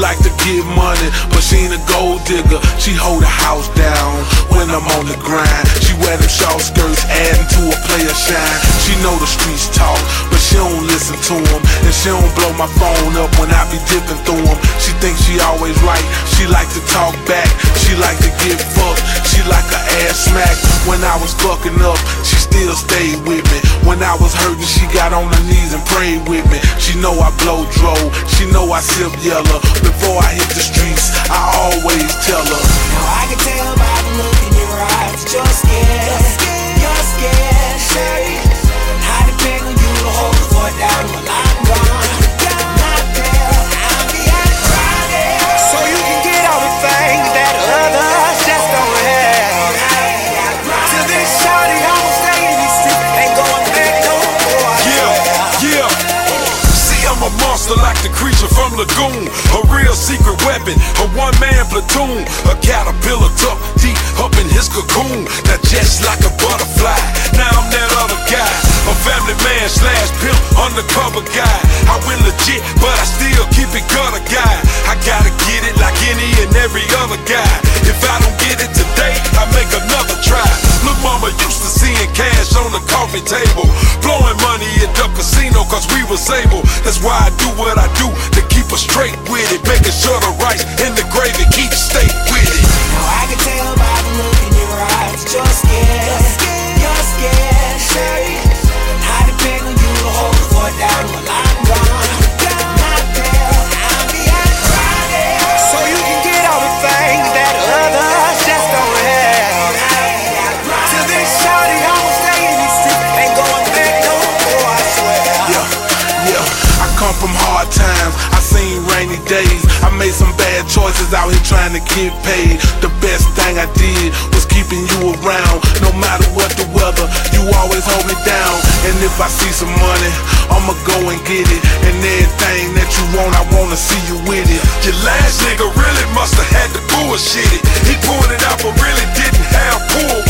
like to get money, but she ain't a gold digger. She hold the house down when I'm on the grind. She wear them short skirts, adding to a player shine. She know the streets talk, but she don't listen to them. And she don't blow my phone up when I be dipping through them. She thinks she always right, she like to talk back. She like to get fucked, she like her ass smacked. When I was fucking up, she still stayed with me. When I was hurting, she got on her knees and prayed with me. She know I blow dro, she know I sip yellow. Before I hit the streets, I always tell her. Monster like the creature from Lagoon. A real secret weapon, a one man platoon. A caterpillar tucked deep up in his cocoon. Now, just like a butterfly, now I'm that other guy. A family man slash pimp, undercover guy. I went legit, but I still keep it gutter guy. I gotta get it like any and every other guy. Cash on the coffee table. Blowing money at the casino cause we was able. That's why I do what I do to keep us straight with it. Making sure the rice in the gravy keep state with it. Now I can tell choices out here trying to get paid. The best thing I did was keeping you around. No matter what the weather, you always hold me down. And if I see some money, I'ma go and get it. And everything that you want, I wanna see you with it. Your last nigga really must have had to bullshit it. He pulled it out but really didn't have pull